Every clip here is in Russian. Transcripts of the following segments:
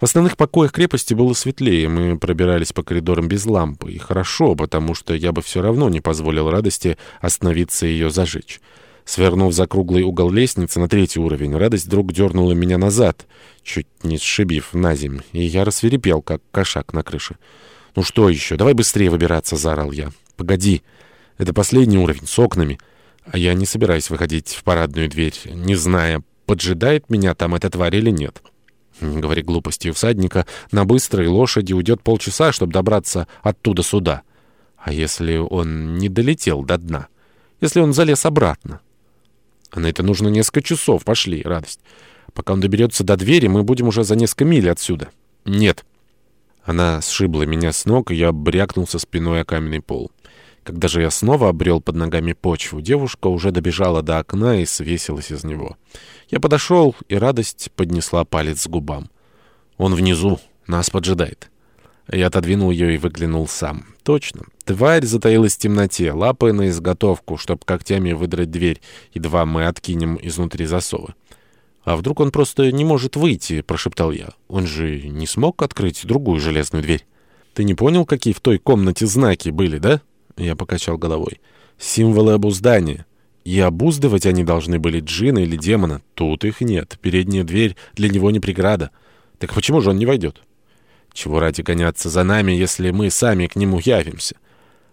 В основных покоях крепости было светлее, мы пробирались по коридорам без лампы. И хорошо, потому что я бы все равно не позволил радости остановиться и ее зажечь. Свернув за круглый угол лестницы на третий уровень, радость вдруг дернула меня назад, чуть не сшибив на земь, и я рассверепел, как кошак на крыше. «Ну что еще? Давай быстрее выбираться!» — заорал я. «Погоди! Это последний уровень, с окнами!» А я не собираюсь выходить в парадную дверь, не зная, поджидает меня там эта тварь или нет. Говори глупости, всадника на быстрой лошади уйдет полчаса, чтобы добраться оттуда сюда. А если он не долетел до дна? Если он залез обратно? А на это нужно несколько часов. Пошли, радость. Пока он доберется до двери, мы будем уже за несколько миль отсюда. Нет. Она сшибла меня с ног, и я брякнулся спиной о каменный пол. Когда же я снова обрел под ногами почву, девушка уже добежала до окна и свесилась из него. Я подошел, и радость поднесла палец к губам. Он внизу, нас поджидает. Я отодвинул ее и выглянул сам. Точно. Тварь затаилась в темноте, лапы на изготовку, чтобы когтями выдрать дверь, едва мы откинем изнутри засовы. «А вдруг он просто не может выйти?» — прошептал я. «Он же не смог открыть другую железную дверь. Ты не понял, какие в той комнате знаки были, да?» Я покачал головой. «Символы обуздания. И обуздывать они должны были джина или демона. Тут их нет. Передняя дверь для него не преграда. Так почему же он не войдет? Чего ради гоняться за нами, если мы сами к нему явимся?»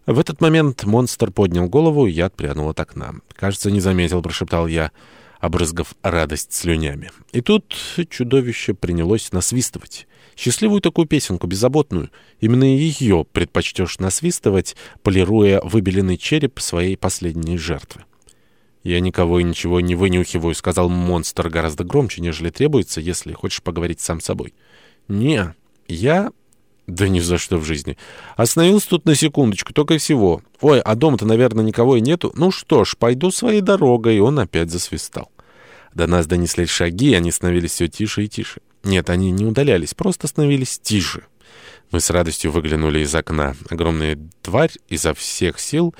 В этот момент монстр поднял голову, и я отпрянул от окна. «Кажется, не заметил», — прошептал я, обрызгав радость слюнями. И тут чудовище принялось насвистывать. Счастливую такую песенку, беззаботную. Именно ее предпочтешь насвистывать, полируя выбеленный череп своей последней жертвы. «Я никого и ничего не вынюхиваю», — сказал монстр гораздо громче, нежели требуется, если хочешь поговорить сам собой. «Не, я...» «Да ни за что в жизни. Остановился тут на секундочку, только всего. Ой, а дома-то, наверное, никого и нету. Ну что ж, пойду своей дорогой». И он опять засвистал. До нас донеслись шаги, и они становились все тише и тише. Нет, они не удалялись, просто становились тише. Мы с радостью выглянули из окна. Огромная тварь изо всех сил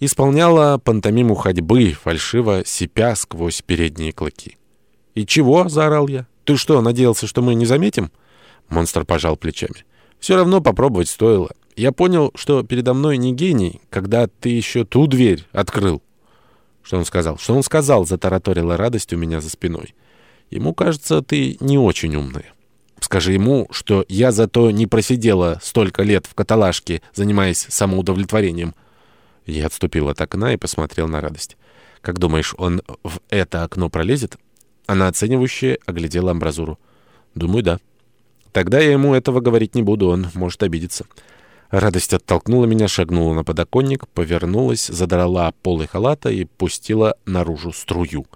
исполняла пантомиму ходьбы, фальшиво сипя сквозь передние клыки. «И чего?» — заорал я. «Ты что, надеялся, что мы не заметим?» Монстр пожал плечами. «Все равно попробовать стоило. Я понял, что передо мной не гений, когда ты еще ту дверь открыл». «Что он сказал?» «Что он сказал?» — затараторила радость у меня за спиной. Ему кажется, ты не очень умная. Скажи ему, что я зато не просидела столько лет в каталажке, занимаясь самоудовлетворением. Я отступил от окна и посмотрел на радость. Как думаешь, он в это окно пролезет? Она оценивающе оглядела амбразуру. Думаю, да. Тогда я ему этого говорить не буду, он может обидеться. Радость оттолкнула меня, шагнула на подоконник, повернулась, задрала полы халата и пустила наружу струю.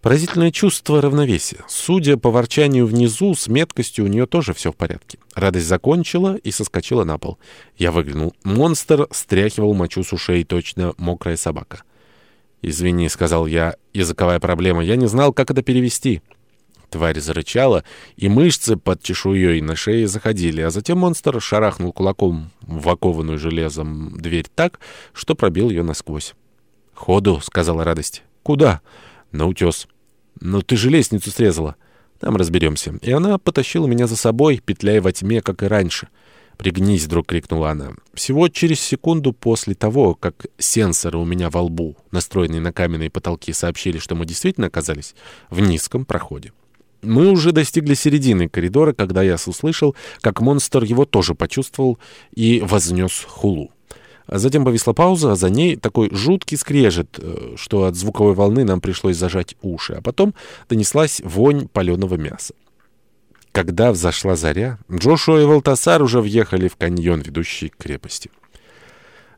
Поразительное чувство равновесия. Судя по ворчанию внизу, с меткостью у нее тоже все в порядке. Радость закончила и соскочила на пол. Я выглянул. Монстр стряхивал мочу с ушей, точно мокрая собака. «Извини», — сказал я, — «языковая проблема. Я не знал, как это перевести». Тварь зарычала, и мышцы под чешуей на шее заходили, а затем монстр шарахнул кулаком в окованную железом дверь так, что пробил ее насквозь. «Ходу», — сказала радость. «Куда?» «На утес». «Но ты же лестницу срезала». «Там разберемся». И она потащила меня за собой, петляя во тьме, как и раньше. «Пригнись», — вдруг крикнула она. Всего через секунду после того, как сенсоры у меня во лбу, настроенные на каменные потолки, сообщили, что мы действительно оказались в низком проходе. Мы уже достигли середины коридора, когда я услышал, как монстр его тоже почувствовал и вознес хулу. Затем повисла пауза, а за ней такой жуткий скрежет, э, что от звуковой волны нам пришлось зажать уши. А потом донеслась вонь паленого мяса. Когда взошла заря, Джошуа и Валтасар уже въехали в каньон, ведущий к крепости.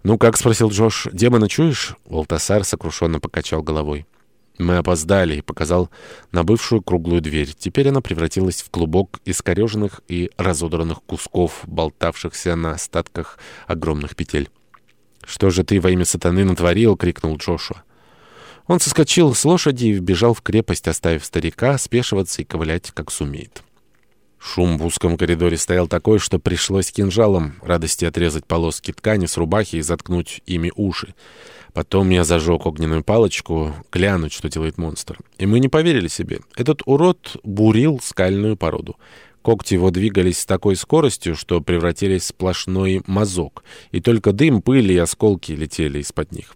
«Ну как?» — спросил Джош. «Демона чуешь?» Валтасар сокрушенно покачал головой. Мы опоздали и показал на бывшую круглую дверь. Теперь она превратилась в клубок искореженных и разодранных кусков, болтавшихся на остатках огромных петель. «Что же ты во имя сатаны натворил?» — крикнул Джошуа. Он соскочил с лошади и вбежал в крепость, оставив старика спешиваться и ковылять, как сумеет. Шум в узком коридоре стоял такой, что пришлось кинжалом радости отрезать полоски ткани с рубахи и заткнуть ими уши. Потом я зажег огненную палочку, глянуть, что делает монстр. И мы не поверили себе. Этот урод бурил скальную породу. Когти его двигались с такой скоростью, что превратились в сплошной мазок, и только дым, пыль и осколки летели из-под них.